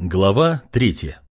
Глава третья.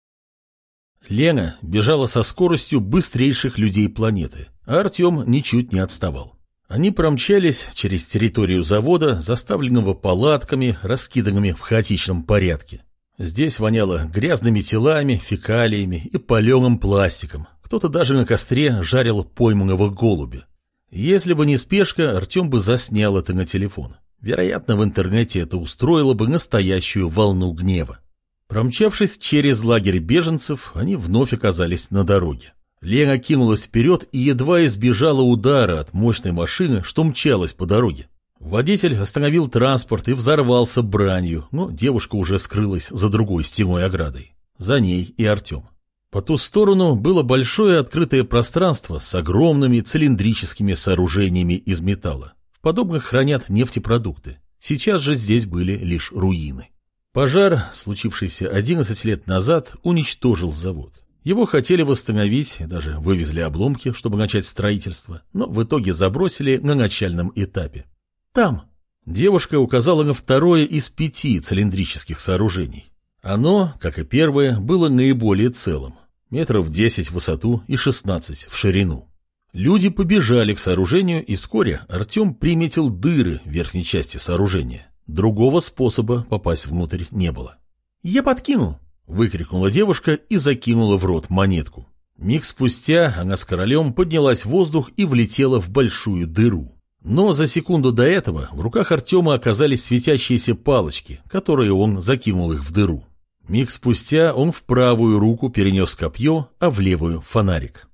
Лена бежала со скоростью быстрейших людей планеты, а Артем ничуть не отставал. Они промчались через территорию завода, заставленного палатками, раскиданными в хаотичном порядке. Здесь воняло грязными телами, фекалиями и паленым пластиком. Кто-то даже на костре жарил пойманного голубя. Если бы не спешка, Артем бы заснял это на телефон. Вероятно, в интернете это устроило бы настоящую волну гнева. Промчавшись через лагерь беженцев, они вновь оказались на дороге. Лена кинулась вперед и едва избежала удара от мощной машины, что мчалась по дороге. Водитель остановил транспорт и взорвался бранью, но девушка уже скрылась за другой стеной оградой. За ней и Артем. По ту сторону было большое открытое пространство с огромными цилиндрическими сооружениями из металла. В подобных хранят нефтепродукты. Сейчас же здесь были лишь руины. Пожар, случившийся 11 лет назад, уничтожил завод. Его хотели восстановить, даже вывезли обломки, чтобы начать строительство, но в итоге забросили на начальном этапе. Там. Девушка указала на второе из пяти цилиндрических сооружений. Оно, как и первое, было наиболее целым. Метров 10 в высоту и 16 в ширину. Люди побежали к сооружению, и вскоре Артем приметил дыры в верхней части сооружения. Другого способа попасть внутрь не было. «Я подкину!» — выкрикнула девушка и закинула в рот монетку. Миг спустя она с королем поднялась в воздух и влетела в большую дыру. Но за секунду до этого в руках Артема оказались светящиеся палочки, которые он закинул их в дыру. Миг спустя он в правую руку перенес копье, а в левую — фонарик.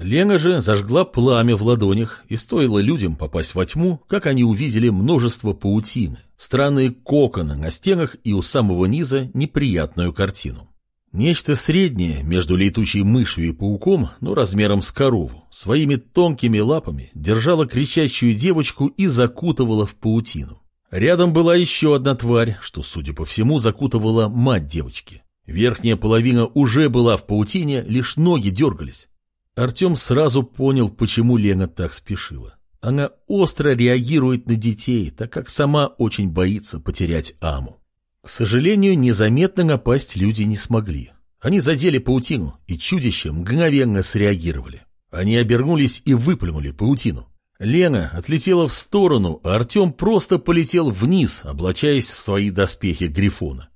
Лена же зажгла пламя в ладонях, и стоило людям попасть во тьму, как они увидели множество паутины, странные коконы на стенах и у самого низа неприятную картину. Нечто среднее между летучей мышью и пауком, но размером с корову, своими тонкими лапами держала кричащую девочку и закутывала в паутину. Рядом была еще одна тварь, что, судя по всему, закутывала мать девочки. Верхняя половина уже была в паутине, лишь ноги дергались. Артем сразу понял, почему Лена так спешила. Она остро реагирует на детей, так как сама очень боится потерять Аму. К сожалению, незаметно напасть люди не смогли. Они задели паутину, и чудища мгновенно среагировали. Они обернулись и выплюнули паутину. Лена отлетела в сторону, а Артем просто полетел вниз, облачаясь в свои доспехи Грифона.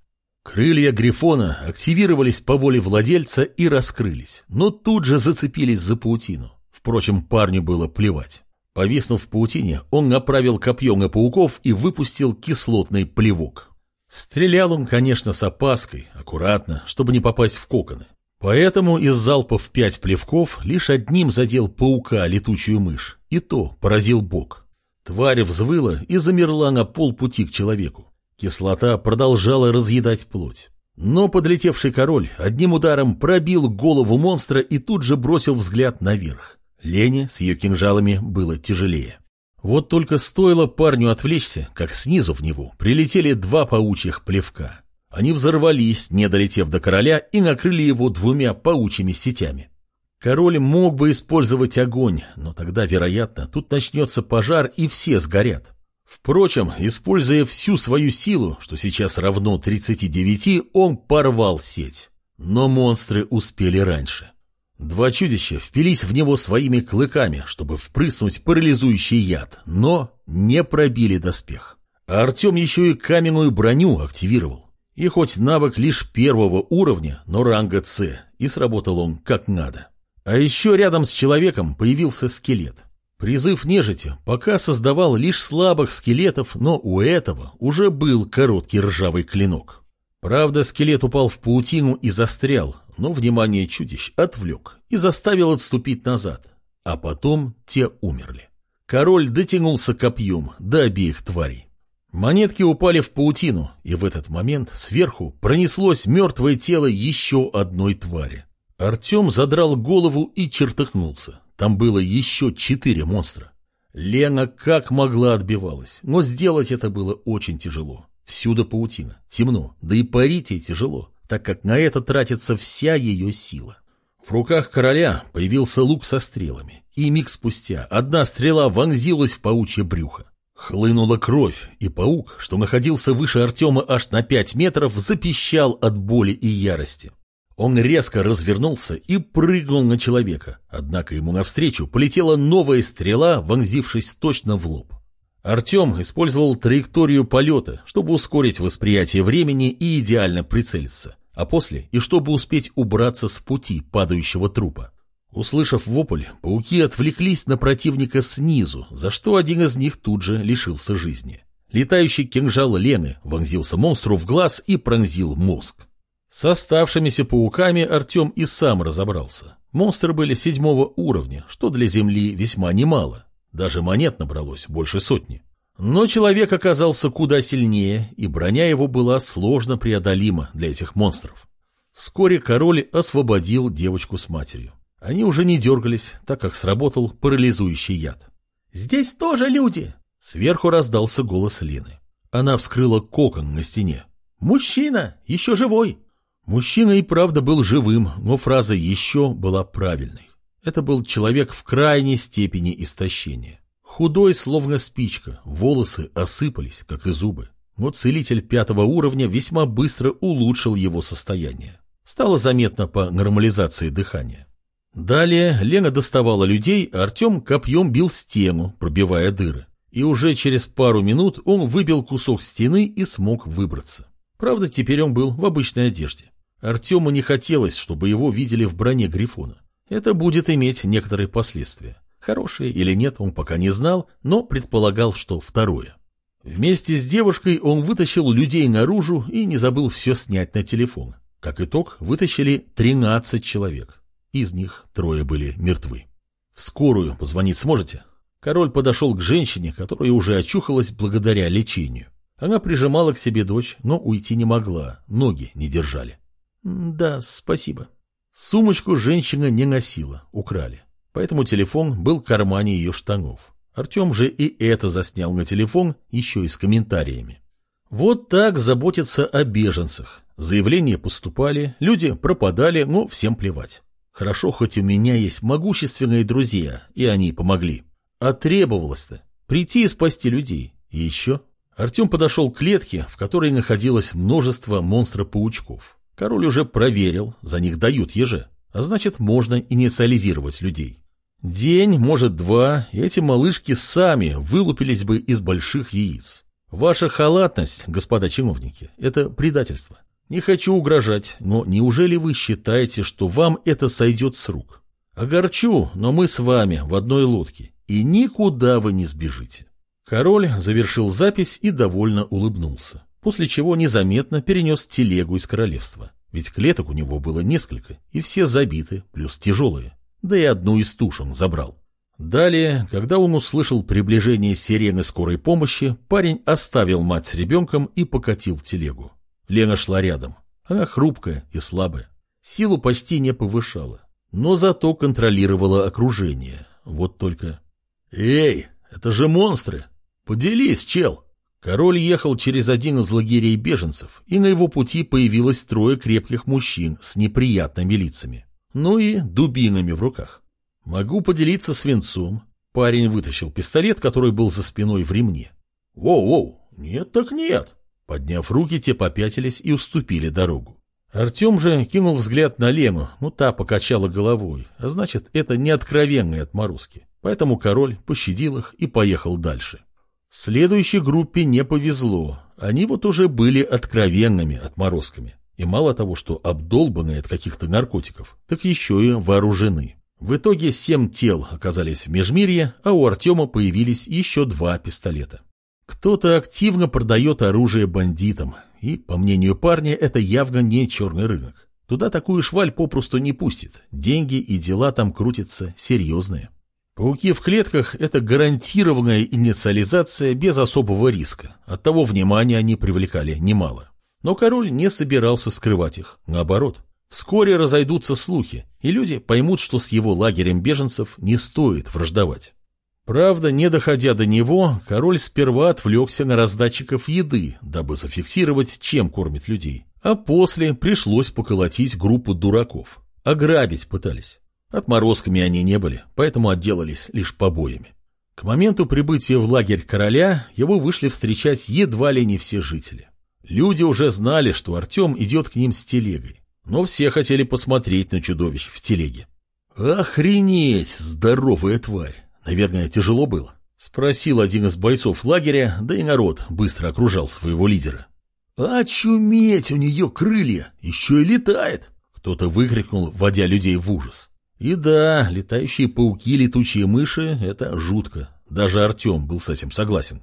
Крылья Грифона активировались по воле владельца и раскрылись, но тут же зацепились за паутину. Впрочем, парню было плевать. Повиснув в паутине, он направил копье на пауков и выпустил кислотный плевок. Стрелял он, конечно, с опаской, аккуратно, чтобы не попасть в коконы. Поэтому из залпов пять плевков лишь одним задел паука летучую мышь, и то поразил бок. Тварь взвыла и замерла на полпути к человеку. Кислота продолжала разъедать плоть. Но подлетевший король одним ударом пробил голову монстра и тут же бросил взгляд наверх. Лене с ее кинжалами было тяжелее. Вот только стоило парню отвлечься, как снизу в него прилетели два паучьих плевка. Они взорвались, не долетев до короля, и накрыли его двумя паучьими сетями. Король мог бы использовать огонь, но тогда, вероятно, тут начнется пожар и все сгорят. Впрочем, используя всю свою силу, что сейчас равно 39, он порвал сеть. Но монстры успели раньше. Два чудища впились в него своими клыками, чтобы впрыснуть парализующий яд, но не пробили доспех. А Артем еще и каменную броню активировал. И хоть навык лишь первого уровня, но ранга С, и сработал он как надо. А еще рядом с человеком появился скелет. Призыв нежити пока создавал лишь слабых скелетов, но у этого уже был короткий ржавый клинок. Правда, скелет упал в паутину и застрял, но внимание чудищ отвлек и заставил отступить назад. А потом те умерли. Король дотянулся копьем до обеих тварей. Монетки упали в паутину, и в этот момент сверху пронеслось мертвое тело еще одной твари. Артем задрал голову и чертыхнулся. Там было еще четыре монстра. Лена как могла отбивалась, но сделать это было очень тяжело. Всюду паутина, темно, да и парить ей тяжело, так как на это тратится вся ее сила. В руках короля появился лук со стрелами, и миг спустя одна стрела вонзилась в паучье брюхо. Хлынула кровь, и паук, что находился выше Артема аж на пять метров, запищал от боли и ярости. Он резко развернулся и прыгнул на человека, однако ему навстречу полетела новая стрела, вонзившись точно в лоб. Артем использовал траекторию полета, чтобы ускорить восприятие времени и идеально прицелиться, а после и чтобы успеть убраться с пути падающего трупа. Услышав вопль, пауки отвлеклись на противника снизу, за что один из них тут же лишился жизни. Летающий кинжал Лены вонзился монстру в глаз и пронзил мозг. С оставшимися пауками Артем и сам разобрался. Монстры были седьмого уровня, что для Земли весьма немало. Даже монет набралось больше сотни. Но человек оказался куда сильнее, и броня его была сложно преодолима для этих монстров. Вскоре король освободил девочку с матерью. Они уже не дергались, так как сработал парализующий яд. «Здесь тоже люди!» Сверху раздался голос Лины. Она вскрыла кокон на стене. «Мужчина! Еще живой!» Мужчина и правда был живым, но фраза «еще» была правильной. Это был человек в крайней степени истощения. Худой, словно спичка, волосы осыпались, как и зубы. Но целитель пятого уровня весьма быстро улучшил его состояние. Стало заметно по нормализации дыхания. Далее Лена доставала людей, а Артем копьем бил стену, пробивая дыры. И уже через пару минут он выбил кусок стены и смог выбраться. Правда, теперь он был в обычной одежде. Артему не хотелось, чтобы его видели в броне Грифона. Это будет иметь некоторые последствия. Хорошие или нет, он пока не знал, но предполагал, что второе. Вместе с девушкой он вытащил людей наружу и не забыл все снять на телефон. Как итог, вытащили 13 человек. Из них трое были мертвы. «В скорую позвонить сможете?» Король подошел к женщине, которая уже очухалась благодаря лечению. Она прижимала к себе дочь, но уйти не могла, ноги не держали. «Да, спасибо». Сумочку женщина не носила, украли. Поэтому телефон был в кармане ее штанов. Артем же и это заснял на телефон, еще и с комментариями. Вот так заботятся о беженцах. Заявления поступали, люди пропадали, но всем плевать. Хорошо, хоть у меня есть могущественные друзья, и они помогли. А требовалось-то прийти и спасти людей. И еще Артем подошел к клетке, в которой находилось множество монстра-паучков. Король уже проверил, за них дают еже, а значит, можно инициализировать людей. День, может, два, и эти малышки сами вылупились бы из больших яиц. Ваша халатность, господа чиновники, это предательство. Не хочу угрожать, но неужели вы считаете, что вам это сойдет с рук? Огорчу, но мы с вами в одной лодке, и никуда вы не сбежите. Король завершил запись и довольно улыбнулся, после чего незаметно перенес телегу из королевства. Ведь клеток у него было несколько, и все забиты, плюс тяжелые. Да и одну из туш он забрал. Далее, когда он услышал приближение сирены скорой помощи, парень оставил мать с ребенком и покатил телегу. Лена шла рядом. Она хрупкая и слабая. Силу почти не повышала, но зато контролировала окружение. Вот только... «Эй, это же монстры! Поделись, чел!» Король ехал через один из лагерей беженцев, и на его пути появилось трое крепких мужчин с неприятными лицами. Ну и дубинами в руках. «Могу поделиться свинцом». Парень вытащил пистолет, который был за спиной в ремне. «Воу-воу, нет так нет!» Подняв руки, те попятились и уступили дорогу. Артем же кинул взгляд на Лену, но та покачала головой, а значит, это не откровенные отморозки. Поэтому король пощадил их и поехал дальше. Следующей группе не повезло. Они вот уже были откровенными отморозками. И мало того, что обдолбанные от каких-то наркотиков, так еще и вооружены. В итоге семь тел оказались в Межмирье, а у Артема появились еще два пистолета. Кто-то активно продает оружие бандитам, и, по мнению парня, это явно не черный рынок. Туда такую шваль попросту не пустит, деньги и дела там крутятся серьезные. Пауки в клетках – это гарантированная инициализация без особого риска, оттого внимания они привлекали немало. Но король не собирался скрывать их, наоборот. Вскоре разойдутся слухи, и люди поймут, что с его лагерем беженцев не стоит враждовать. Правда, не доходя до него, король сперва отвлекся на раздатчиков еды, дабы зафиксировать, чем кормит людей. А после пришлось поколотить группу дураков. Ограбить пытались. Отморозками они не были, поэтому отделались лишь побоями. К моменту прибытия в лагерь короля его вышли встречать едва ли не все жители. Люди уже знали, что Артем идет к ним с телегой, но все хотели посмотреть на чудовищ в телеге. «Охренеть, здоровая тварь! Наверное, тяжело было?» — спросил один из бойцов лагеря, да и народ быстро окружал своего лидера. «Очуметь, у нее крылья! Еще и летает!» — кто-то выкрикнул, вводя людей в ужас. И да, летающие пауки, летучие мыши — это жутко. Даже Артем был с этим согласен.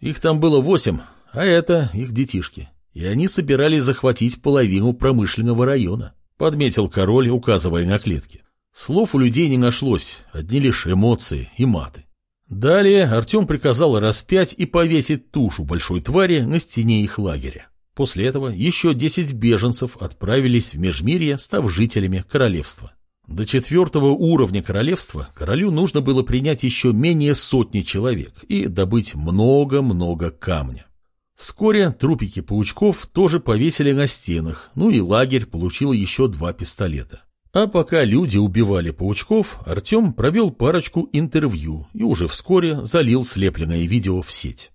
Их там было восемь, а это их детишки. И они собирались захватить половину промышленного района, подметил король, указывая на клетки. Слов у людей не нашлось, одни лишь эмоции и маты. Далее Артем приказал распять и повесить тушу большой твари на стене их лагеря. После этого еще десять беженцев отправились в Межмирье, став жителями королевства. До четвертого уровня королевства королю нужно было принять еще менее сотни человек и добыть много-много камня. Вскоре трупики паучков тоже повесили на стенах, ну и лагерь получил еще два пистолета. А пока люди убивали паучков, Артем провел парочку интервью и уже вскоре залил слепленное видео в сеть.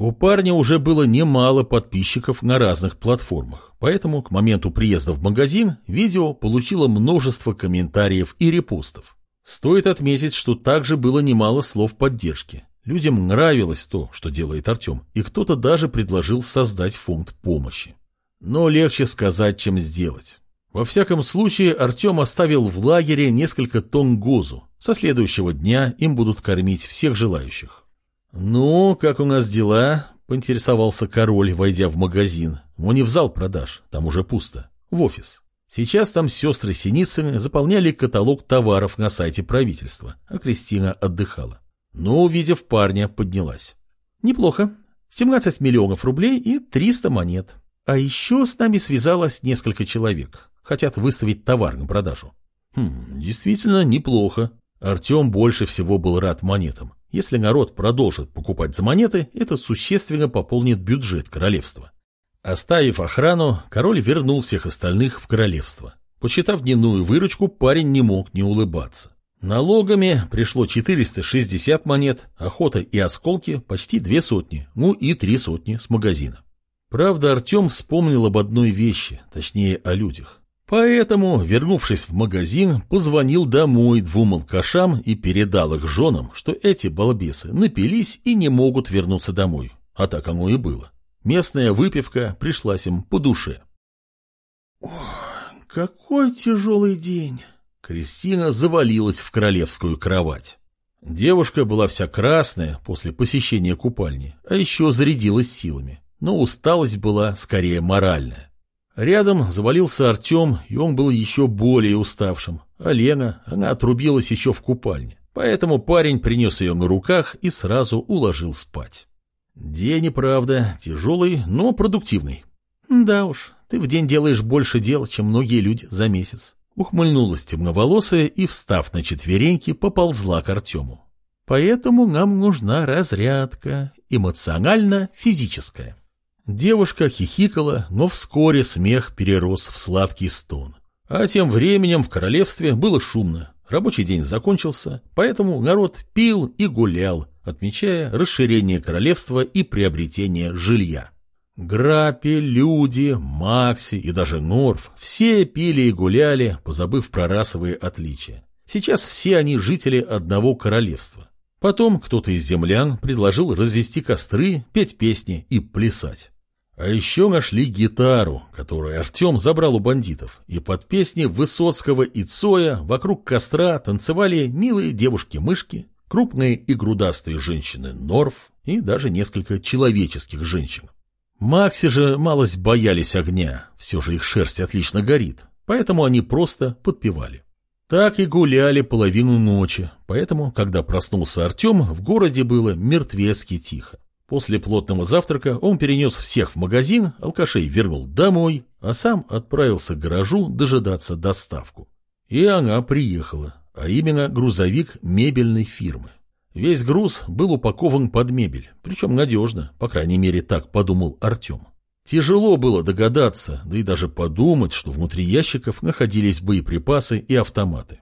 У парня уже было немало подписчиков на разных платформах, поэтому к моменту приезда в магазин видео получило множество комментариев и репостов. Стоит отметить, что также было немало слов поддержки. Людям нравилось то, что делает Артем, и кто-то даже предложил создать фонд помощи. Но легче сказать, чем сделать. Во всяком случае, Артем оставил в лагере несколько тонн гозу. Со следующего дня им будут кормить всех желающих. «Ну, как у нас дела?» — поинтересовался король, войдя в магазин. Но не в зал продаж, там уже пусто. В офис. Сейчас там сестры Синицыны заполняли каталог товаров на сайте правительства, а Кристина отдыхала. Но, увидев парня, поднялась. «Неплохо. 17 миллионов рублей и 300 монет. А еще с нами связалось несколько человек хотят выставить товар на продажу. Хм, действительно неплохо. Артем больше всего был рад монетам. Если народ продолжит покупать за монеты, это существенно пополнит бюджет королевства. Оставив охрану, король вернул всех остальных в королевство. Почитав дневную выручку, парень не мог не улыбаться. Налогами пришло 460 монет, охота и осколки почти две сотни, ну и три сотни с магазина. Правда, Артем вспомнил об одной вещи, точнее о людях. Поэтому, вернувшись в магазин, позвонил домой двум алкашам и передал их женам, что эти балбесы напились и не могут вернуться домой. А так оно и было. Местная выпивка пришлась им по душе. О, какой тяжелый день! Кристина завалилась в королевскую кровать. Девушка была вся красная после посещения купальни, а еще зарядилась силами. Но усталость была скорее моральная. Рядом завалился Артем, и он был еще более уставшим. А Лена, она отрубилась еще в купальне. Поэтому парень принес ее на руках и сразу уложил спать. День и правда тяжелый, но продуктивный. Да уж, ты в день делаешь больше дел, чем многие люди за месяц. Ухмыльнулась темноволосая и, встав на четвереньки, поползла к Артему. Поэтому нам нужна разрядка, эмоционально-физическая. Девушка хихикала, но вскоре смех перерос в сладкий стон. А тем временем в королевстве было шумно. Рабочий день закончился, поэтому народ пил и гулял, отмечая расширение королевства и приобретение жилья. Грапи, люди, Макси и даже Норф все пили и гуляли, позабыв про расовые отличия. Сейчас все они жители одного королевства. Потом кто-то из землян предложил развести костры, петь песни и плясать. А еще нашли гитару, которую Артем забрал у бандитов, и под песни Высоцкого и Цоя вокруг костра танцевали милые девушки-мышки, крупные и грудастые женщины Норф и даже несколько человеческих женщин. Макси же малость боялись огня, все же их шерсть отлично горит, поэтому они просто подпевали. Так и гуляли половину ночи, поэтому, когда проснулся Артем, в городе было мертвецки тихо. После плотного завтрака он перенес всех в магазин, алкашей вернул домой, а сам отправился к гаражу дожидаться доставку. И она приехала, а именно грузовик мебельной фирмы. Весь груз был упакован под мебель, причем надежно, по крайней мере так подумал Артем. Тяжело было догадаться, да и даже подумать, что внутри ящиков находились боеприпасы и автоматы.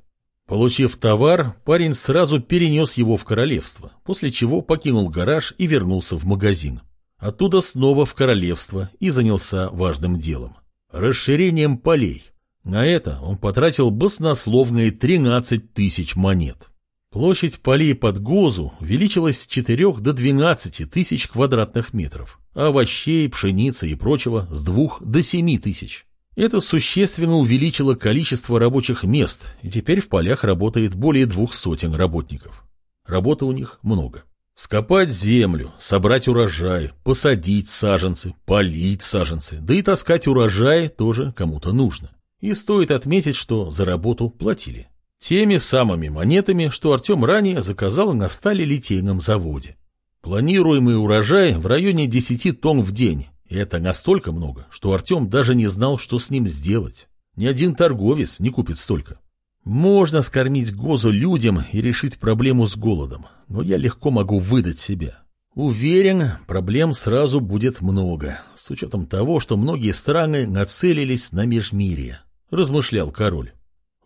Получив товар, парень сразу перенес его в королевство, после чего покинул гараж и вернулся в магазин. Оттуда снова в королевство и занялся важным делом – расширением полей. На это он потратил баснословные 13 тысяч монет. Площадь полей под Гозу увеличилась с 4 до 12 тысяч квадратных метров, а овощей, пшеницы и прочего с 2 до 7 тысяч. Это существенно увеличило количество рабочих мест, и теперь в полях работает более двух сотен работников. Работы у них много. Скопать землю, собрать урожай, посадить саженцы, полить саженцы, да и таскать урожай тоже кому-то нужно. И стоит отметить, что за работу платили. Теми самыми монетами, что Артем ранее заказал на стали литейном заводе. Планируемый урожай в районе 10 тонн в день. И это настолько много, что Артем даже не знал, что с ним сделать. Ни один торговец не купит столько. Можно скормить Гозу людям и решить проблему с голодом, но я легко могу выдать себя. Уверен, проблем сразу будет много, с учетом того, что многие страны нацелились на межмирие, размышлял король.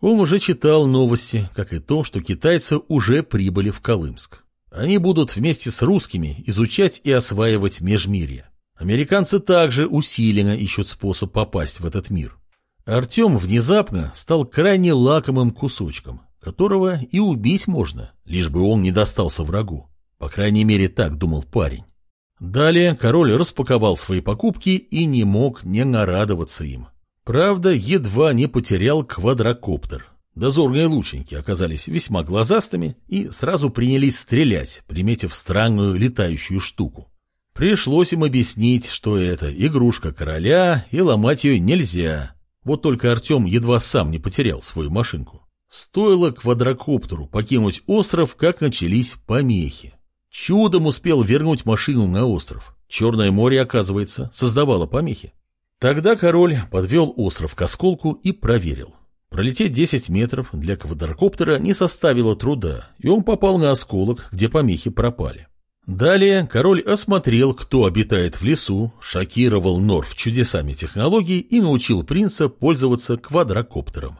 Он уже читал новости, как и то, что китайцы уже прибыли в Колымск. Они будут вместе с русскими изучать и осваивать межмирье. Американцы также усиленно ищут способ попасть в этот мир. Артем внезапно стал крайне лакомым кусочком, которого и убить можно, лишь бы он не достался врагу. По крайней мере, так думал парень. Далее король распаковал свои покупки и не мог не нарадоваться им. Правда, едва не потерял квадрокоптер. Дозорные лучники оказались весьма глазастыми и сразу принялись стрелять, приметив странную летающую штуку. Пришлось им объяснить, что это игрушка короля, и ломать ее нельзя, вот только Артем едва сам не потерял свою машинку. Стоило квадрокоптеру покинуть остров, как начались помехи. Чудом успел вернуть машину на остров. Черное море, оказывается, создавало помехи. Тогда король подвел остров к осколку и проверил. Пролететь 10 метров для квадрокоптера не составило труда, и он попал на осколок, где помехи пропали. Далее король осмотрел, кто обитает в лесу, шокировал Норф чудесами технологий и научил принца пользоваться квадрокоптером.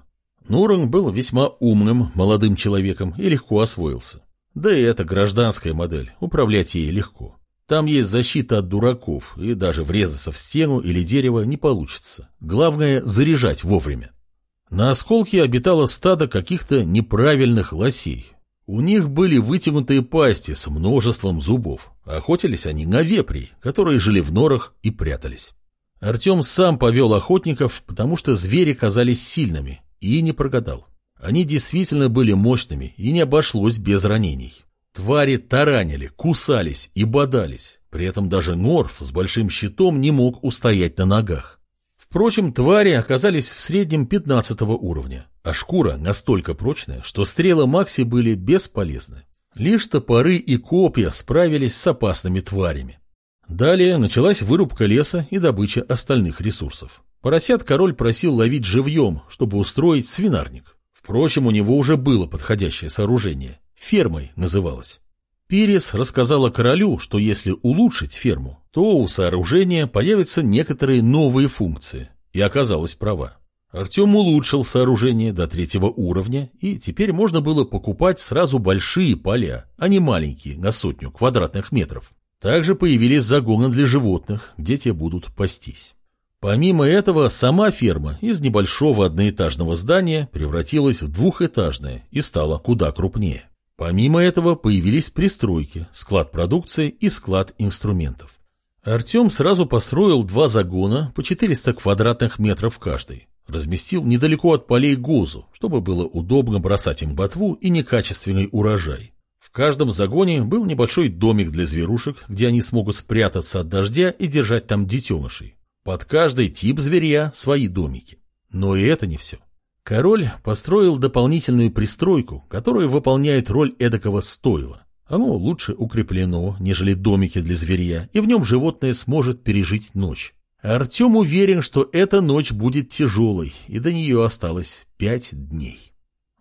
Нуран был весьма умным, молодым человеком и легко освоился. Да и это гражданская модель, управлять ей легко. Там есть защита от дураков, и даже врезаться в стену или дерево не получится. Главное – заряжать вовремя. На осколке обитало стадо каких-то неправильных лосей, у них были вытянутые пасти с множеством зубов. Охотились они на вепри, которые жили в норах и прятались. Артем сам повел охотников, потому что звери казались сильными, и не прогадал. Они действительно были мощными, и не обошлось без ранений. Твари таранили, кусались и бодались. При этом даже Норф с большим щитом не мог устоять на ногах. Впрочем, твари оказались в среднем 15 уровня, а шкура настолько прочная, что стрелы Макси были бесполезны. Лишь топоры и копья справились с опасными тварями. Далее началась вырубка леса и добыча остальных ресурсов. Поросят король просил ловить живьем, чтобы устроить свинарник. Впрочем, у него уже было подходящее сооружение. Фермой называлось. Пирис рассказала королю, что если улучшить ферму, то у сооружения появятся некоторые новые функции, и оказалась права. Артем улучшил сооружение до третьего уровня, и теперь можно было покупать сразу большие поля, а не маленькие, на сотню квадратных метров. Также появились загоны для животных, где те будут пастись. Помимо этого, сама ферма из небольшого одноэтажного здания превратилась в двухэтажное и стала куда крупнее. Помимо этого появились пристройки, склад продукции и склад инструментов. Артем сразу построил два загона по 400 квадратных метров каждый. Разместил недалеко от полей гозу, чтобы было удобно бросать им ботву и некачественный урожай. В каждом загоне был небольшой домик для зверушек, где они смогут спрятаться от дождя и держать там детенышей. Под каждый тип зверя свои домики. Но и это не все. Король построил дополнительную пристройку, которая выполняет роль эдакого стойла. Оно лучше укреплено, нежели домики для зверя, и в нем животное сможет пережить ночь. Артем уверен, что эта ночь будет тяжелой, и до нее осталось пять дней.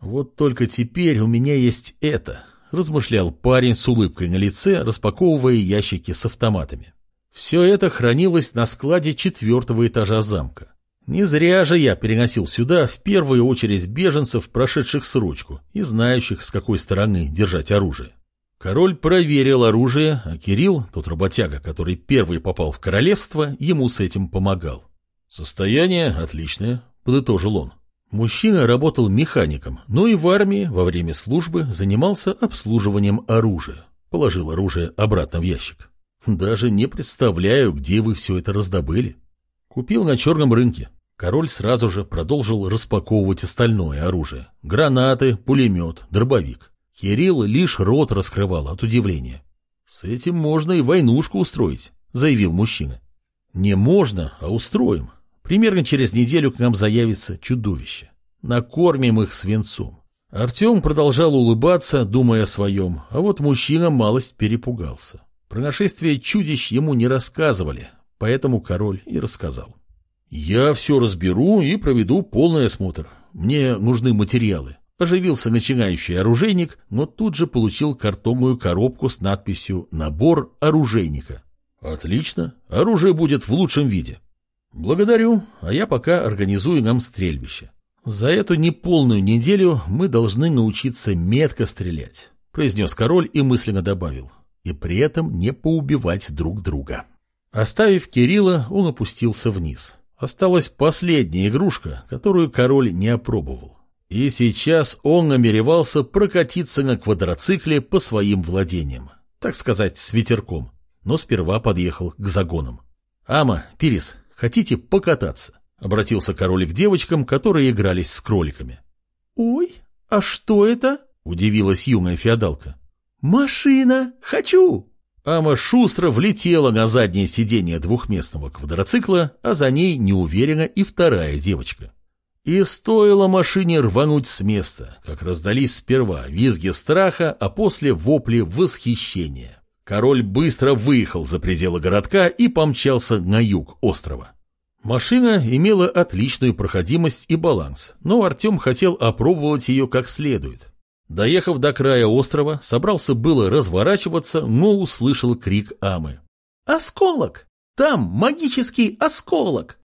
«Вот только теперь у меня есть это», — размышлял парень с улыбкой на лице, распаковывая ящики с автоматами. Все это хранилось на складе четвертого этажа замка. Не зря же я переносил сюда в первую очередь беженцев, прошедших срочку и знающих, с какой стороны держать оружие. Король проверил оружие, а Кирилл, тот работяга, который первый попал в королевство, ему с этим помогал. «Состояние отличное», — подытожил он. Мужчина работал механиком, но и в армии во время службы занимался обслуживанием оружия. Положил оружие обратно в ящик. Даже не представляю, где вы все это раздобыли. Купил на черном рынке. Король сразу же продолжил распаковывать остальное оружие. Гранаты, пулемет, дробовик. Кирилл лишь рот раскрывал от удивления. «С этим можно и войнушку устроить», — заявил мужчина. «Не можно, а устроим. Примерно через неделю к нам заявится чудовище. Накормим их свинцом». Артем продолжал улыбаться, думая о своем, а вот мужчина малость перепугался. Про нашествие чудищ ему не рассказывали, поэтому король и рассказал. «Я все разберу и проведу полный осмотр. Мне нужны материалы. Оживился начинающий оружейник, но тут же получил картонную коробку с надписью «Набор оружейника». «Отлично, оружие будет в лучшем виде». «Благодарю, а я пока организую нам стрельбище. За эту неполную неделю мы должны научиться метко стрелять», произнес король и мысленно добавил, и при этом не поубивать друг друга. Оставив Кирилла, он опустился вниз. Осталась последняя игрушка, которую король не опробовал. И сейчас он намеревался прокатиться на квадроцикле по своим владениям, так сказать, с ветерком, но сперва подъехал к загонам. «Ама, Пирис, хотите покататься?» — обратился король к девочкам, которые игрались с кроликами. «Ой, а что это?» — удивилась юная феодалка. «Машина! Хочу!» Ама шустро влетела на заднее сиденье двухместного квадроцикла, а за ней неуверенно и вторая девочка. И стоило машине рвануть с места, как раздались сперва визги страха, а после вопли восхищения. Король быстро выехал за пределы городка и помчался на юг острова. Машина имела отличную проходимость и баланс, но Артем хотел опробовать ее как следует. Доехав до края острова, собрался было разворачиваться, но услышал крик Амы. «Осколок! Там магический осколок!»